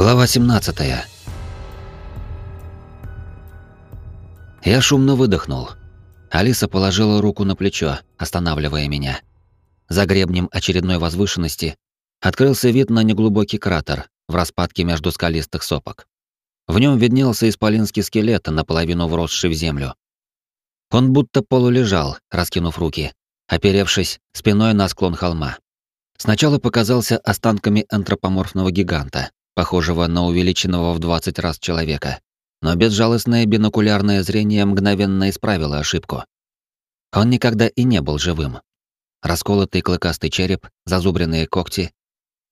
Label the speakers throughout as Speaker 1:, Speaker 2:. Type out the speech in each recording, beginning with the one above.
Speaker 1: Глава 17. Я шумно выдохнул. Алиса положила руку на плечо, останавливая меня. За гребнем очередной возвышенности открылся вид на неглубокий кратер в распадке между скалистых сопок. В нем виднелся исполинский скелет, наполовину вросший в землю. Он будто полулежал, раскинув руки, оперевшись спиной на склон холма. Сначала показался останками антропоморфного гиганта, похожего на увеличенного в 20 раз человека. Но безжалостное бинокулярное зрение мгновенно исправило ошибку. Он никогда и не был живым. Расколотый клыкастый череп, зазубренные когти,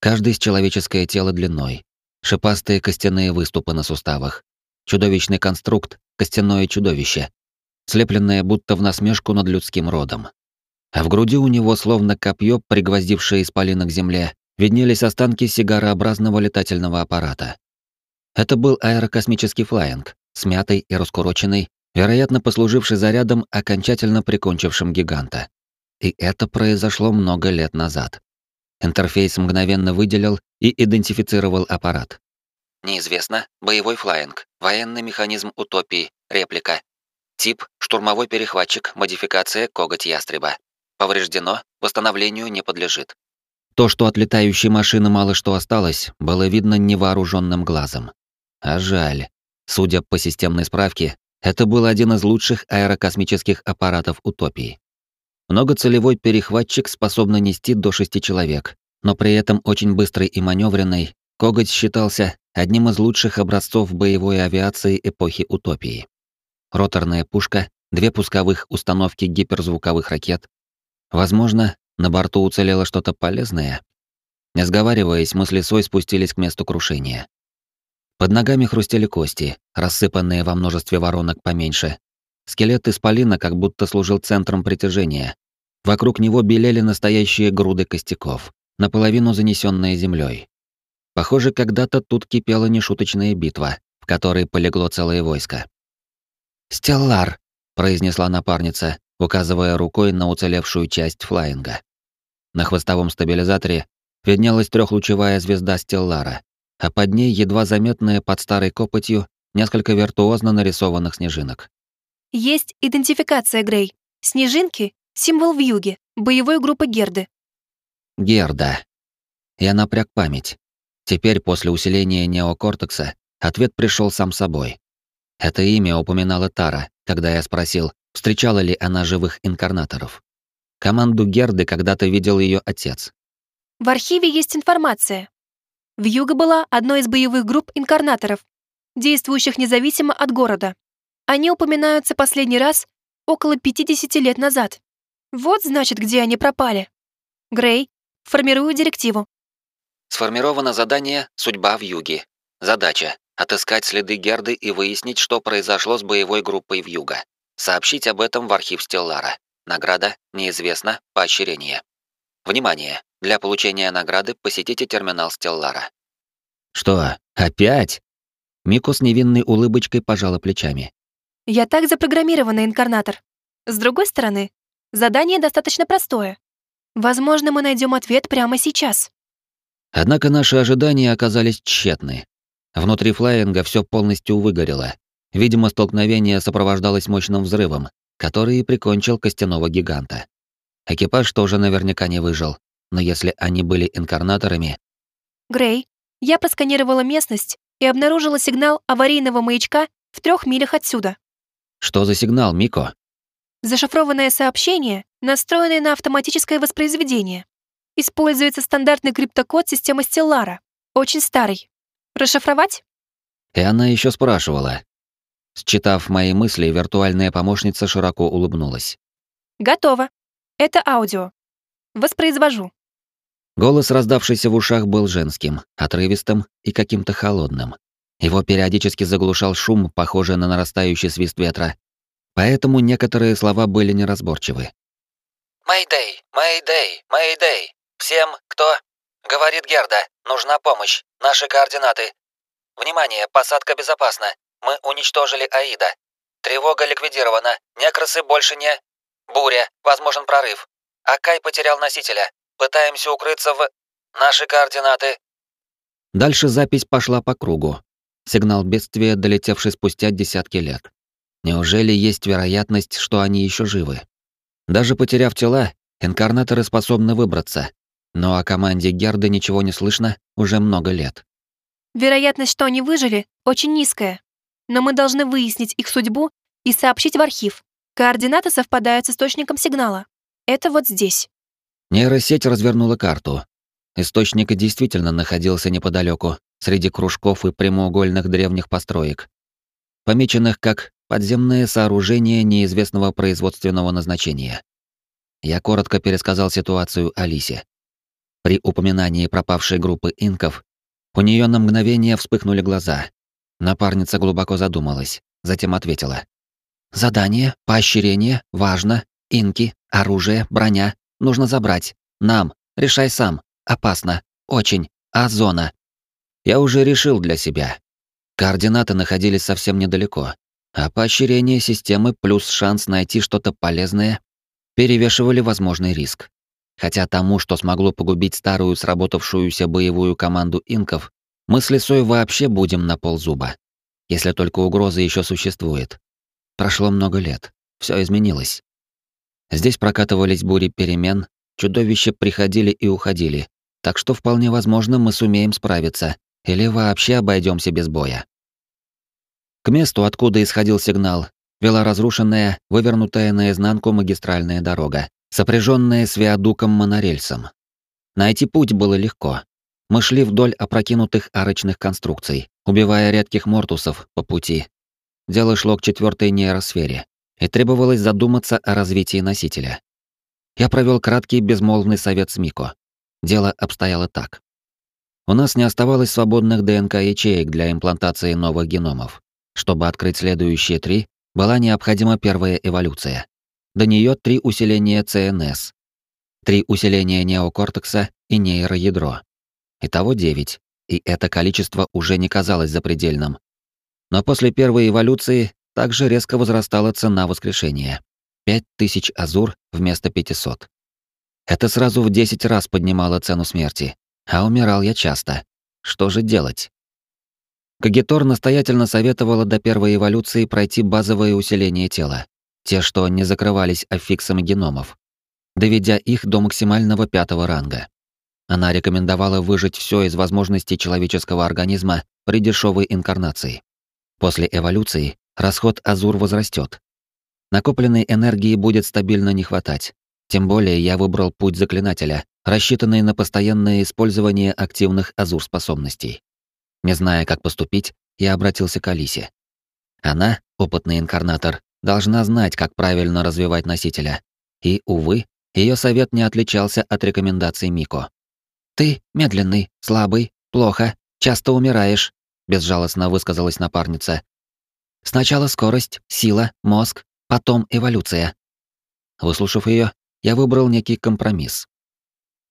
Speaker 1: каждый с человеческое тело длиной, шипастые костяные выступы на суставах, чудовищный конструкт, костяное чудовище, слепленное будто в насмешку над людским родом. А в груди у него, словно копье, пригвоздившее исполина к земле, виднелись останки сигарообразного летательного аппарата. Это был аэрокосмический флайинг, смятый и раскуроченный, вероятно, послуживший зарядом, окончательно прикончившим гиганта. И это произошло много лет назад. Интерфейс мгновенно выделил и идентифицировал аппарат. Неизвестно, боевой флайинг, военный механизм утопии, реплика. Тип — штурмовой перехватчик, модификация коготь ястреба. Повреждено, восстановлению не подлежит. То, что от летающей машины мало что осталось, было видно невооруженным глазом. А жаль. Судя по системной справке, это был один из лучших аэрокосмических аппаратов Утопии. Многоцелевой перехватчик способный нести до шести человек, но при этом очень быстрый и маневренный, Коготь считался одним из лучших образцов боевой авиации эпохи Утопии. Роторная пушка, две пусковых установки гиперзвуковых ракет. Возможно, на борту уцелело что-то полезное? Не сговариваясь, мы с лисой спустились к месту крушения. Под ногами хрустели кости, рассыпанные во множестве воронок поменьше. Скелет исполина как будто служил центром притяжения. Вокруг него белели настоящие груды костяков, наполовину занесенные землей. Похоже, когда-то тут кипела нешуточная битва, в которой полегло целое войско. «Стеллар», — произнесла напарница, указывая рукой на уцелевшую часть флаинга. На хвостовом стабилизаторе виднелась трехлучевая звезда Стеллара, а под ней едва заметная под старой копотью несколько виртуозно нарисованных снежинок.
Speaker 2: Есть идентификация, Грей. Снежинки — символ в юге, боевой группы Герды.
Speaker 1: Герда. Я напряг память. Теперь, после усиления неокортекса, ответ пришел сам собой. Это имя упоминала Тара, когда я спросил, встречала ли она живых инкарнаторов. Команду Герды когда-то видел ее отец.
Speaker 2: В архиве есть информация. Вьюга была одной из боевых групп инкарнаторов, действующих независимо от города. Они упоминаются последний раз около 50 лет назад. Вот, значит, где они пропали. Грей, формирую директиву.
Speaker 1: Сформировано задание «Судьба в юге». Задача — отыскать следы Герды и выяснить, что произошло с боевой группой в юга. Сообщить об этом в архив Стеллара. Награда неизвестна, поощрение. Внимание! Для получения награды посетите терминал Стеллара. Что, опять? Мико с невинной улыбочкой пожала плечами.
Speaker 2: Я так запрограммирована, инкарнатор. С другой стороны, задание достаточно простое. Возможно, мы найдем ответ прямо сейчас.
Speaker 1: Однако наши ожидания оказались тщетны. Внутри флайинга все полностью выгорело. Видимо, столкновение сопровождалось мощным взрывом, который прикончил костяного гиганта. Экипаж тоже наверняка не выжил, но если они были инкарнаторами...
Speaker 2: Грей, я просканировала местность и обнаружила сигнал аварийного маячка в трех милях отсюда.
Speaker 1: Что за сигнал, Мико?
Speaker 2: Зашифрованное сообщение, настроенное на автоматическое воспроизведение. Используется стандартный криптокод системы Стеллара, очень старый. Расшифровать?
Speaker 1: И она еще спрашивала, Считав мои мысли, виртуальная помощница широко улыбнулась.
Speaker 2: «Готово. Это аудио. Воспроизвожу».
Speaker 1: Голос, раздавшийся в ушах, был женским, отрывистым и каким-то холодным. Его периодически заглушал шум, похожий на нарастающий свист ветра. Поэтому некоторые слова были неразборчивы.
Speaker 3: «Мэйдэй! Мэйдэй! Мэйдэй! Всем, кто...» «Говорит Герда, нужна помощь. Наши координаты. Внимание, посадка безопасна. Мы уничтожили Аида. Тревога ликвидирована. Некросы больше не... Буря. Возможен прорыв. Акай потерял носителя. Пытаемся укрыться в... Наши координаты.
Speaker 1: Дальше запись пошла по кругу. Сигнал бедствия, долетевший спустя десятки лет. Неужели есть вероятность, что они еще живы? Даже потеряв тела, инкарнаторы способны выбраться. Но о команде Герды ничего не слышно уже много лет.
Speaker 2: Вероятность, что они выжили, очень низкая. Но мы должны выяснить их судьбу и сообщить в архив. Координаты совпадают с источником сигнала. Это вот здесь.
Speaker 1: Нейросеть развернула карту. Источник действительно находился неподалеку, среди кружков и прямоугольных древних построек, помеченных как подземное сооружение неизвестного производственного назначения. Я коротко пересказал ситуацию Алисе. При упоминании пропавшей группы инков у нее на мгновение вспыхнули глаза. Напарница глубоко задумалась, затем ответила. «Задание, поощрение, важно, инки, оружие, броня. Нужно забрать. Нам. Решай сам. Опасно. Очень. А зона?» Я уже решил для себя. Координаты находились совсем недалеко, а поощрение системы плюс шанс найти что-то полезное перевешивали возможный риск. Хотя тому, что смогло погубить старую сработавшуюся боевую команду инков, мы с лесой вообще будем на ползуба. Если только угроза еще существует. Прошло много лет. Все изменилось. Здесь прокатывались бури перемен, чудовища приходили и уходили, так что вполне возможно мы сумеем справиться или вообще обойдемся без боя. К месту, откуда исходил сигнал, вела разрушенная, вывернутая наизнанку магистральная дорога, сопряженная с виадуком-монорельсом. Найти путь было легко. Мы шли вдоль опрокинутых арочных конструкций, убивая редких мортусов по пути. Дело шло к четвертой нейросфере, и требовалось задуматься о развитии носителя. Я провел краткий безмолвный совет с Мико. Дело обстояло так. У нас не оставалось свободных ДНК-ячеек для имплантации новых геномов. Чтобы открыть следующие три, была необходима первая эволюция. До нее три усиления ЦНС, три усиления неокортекса и нейроядро. Итого девять, и это количество уже не казалось запредельным. Но после первой эволюции также резко возрастала цена воскрешения. 5000 азур вместо 500. Это сразу в 10 раз поднимало цену смерти, а умирал я часто. Что же делать? Кагитор настоятельно советовала до первой эволюции пройти базовое усиление тела, те, что не закрывались аффиксами геномов, доведя их до максимального пятого ранга. Она рекомендовала выжать все из возможностей человеческого организма при дешевой инкарнации. После эволюции расход азур возрастет. Накопленной энергии будет стабильно не хватать. Тем более я выбрал путь заклинателя, рассчитанный на постоянное использование активных азур способностей. Не зная, как поступить, я обратился к Алисе. Она, опытный инкарнатор, должна знать, как правильно развивать носителя. И, увы, ее совет не отличался от рекомендаций Мико. «Ты медленный, слабый, плохо, часто умираешь», — безжалостно высказалась напарница. «Сначала скорость, сила, мозг, потом эволюция». Выслушав ее, я выбрал некий компромисс.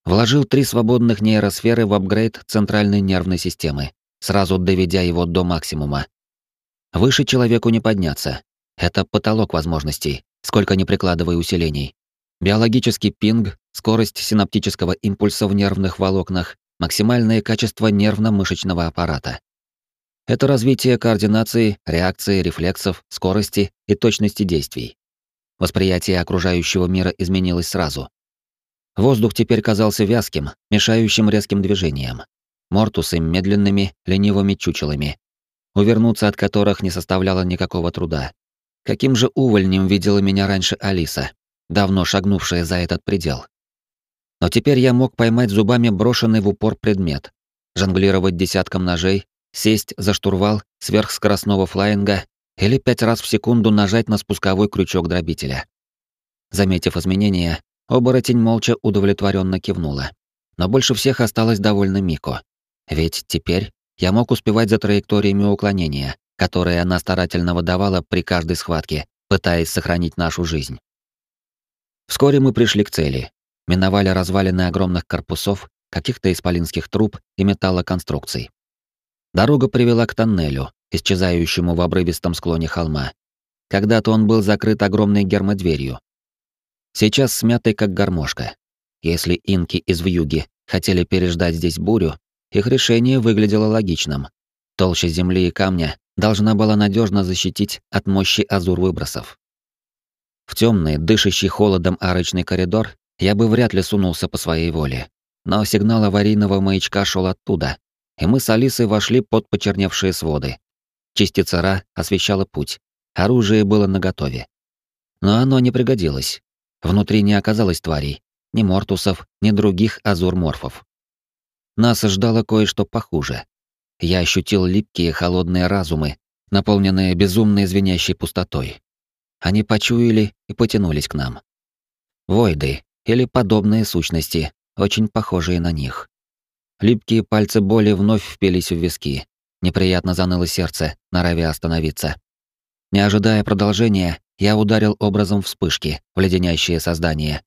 Speaker 1: Вложил три свободных нейросферы в апгрейд центральной нервной системы, сразу доведя его до максимума. Выше человеку не подняться. Это потолок возможностей, сколько ни прикладывай усилений. Биологический пинг, скорость синаптического импульса в нервных волокнах, максимальное качество нервно-мышечного аппарата. Это развитие координации, реакции, рефлексов, скорости и точности действий. Восприятие окружающего мира изменилось сразу. Воздух теперь казался вязким, мешающим резким движениям мортусы медленными, ленивыми чучелами, увернуться от которых не составляло никакого труда. Каким же увольнем видела меня раньше Алиса, давно шагнувшая за этот предел. Но теперь я мог поймать зубами брошенный в упор предмет, жонглировать десятком ножей, сесть за штурвал сверхскоростного флайинга или пять раз в секунду нажать на спусковой крючок дробителя. Заметив изменения, оборотень молча удовлетворенно кивнула. Но больше всех осталось довольна Мико. Ведь теперь я мог успевать за траекториями уклонения, которые она старательно выдавала при каждой схватке, пытаясь сохранить нашу жизнь. Вскоре мы пришли к цели. Миновали развалины огромных корпусов, каких-то исполинских труб и металлоконструкций. Дорога привела к тоннелю, исчезающему в обрывистом склоне холма. Когда-то он был закрыт огромной гермодверью. Сейчас смятый как гармошка. Если инки из вьюги хотели переждать здесь бурю, их решение выглядело логичным. Толща земли и камня должна была надежно защитить от мощи азур-выбросов. В темный, дышащий холодом арочный коридор я бы вряд ли сунулся по своей воле. Но сигнал аварийного маячка шел оттуда, и мы с Алисой вошли под почерневшие своды. Частица Ра освещала путь. Оружие было наготове. Но оно не пригодилось. Внутри не оказалось тварей, ни мортусов, ни других азурморфов. Нас ждало кое-что похуже. Я ощутил липкие холодные разумы, наполненные безумной звенящей пустотой. Они почуяли и потянулись к нам. Войды или подобные сущности, очень похожие на них. Липкие пальцы боли вновь впились в виски. Неприятно заныло сердце, норовя остановиться. Не ожидая продолжения, я ударил образом вспышки в леденящее создание.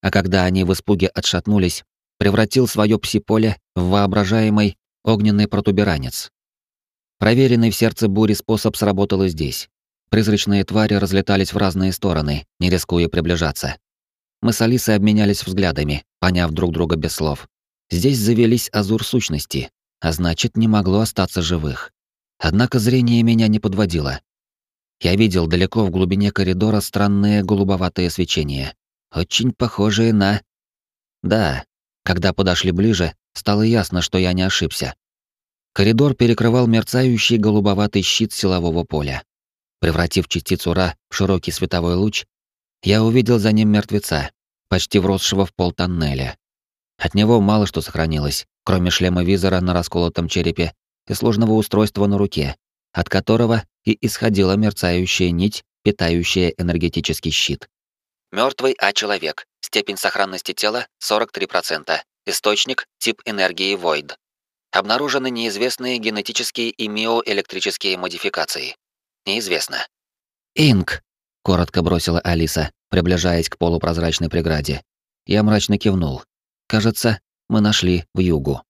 Speaker 1: А когда они в испуге отшатнулись, превратил свое псиполе в воображаемый огненный протуберанец. Проверенный в сердце бури способ сработал и здесь. Призрачные твари разлетались в разные стороны, не рискуя приближаться. Мы с Алисой обменялись взглядами, поняв друг друга без слов. Здесь завелись азур-сущности, а значит, не могло остаться живых. Однако зрение меня не подводило. Я видел далеко в глубине коридора странные голубоватые свечения, очень похожие на... Да, когда подошли ближе, стало ясно, что я не ошибся. Коридор перекрывал мерцающий голубоватый щит силового поля. Превратив частицу Ра в широкий световой луч, я увидел за ним мертвеца, почти вросшего в пол тоннеля. От него мало что сохранилось, кроме шлема-визора на расколотом черепе и сложного устройства на руке, от которого и исходила мерцающая нить, питающая энергетический щит.
Speaker 3: Мертвый А-человек. Степень сохранности тела 43%. Источник тип энергии Void. Обнаружены неизвестные генетические и миоэлектрические модификации. Неизвестно.
Speaker 1: «Инк», — коротко бросила Алиса, приближаясь к полупрозрачной преграде. Я мрачно кивнул. «Кажется, мы нашли в югу».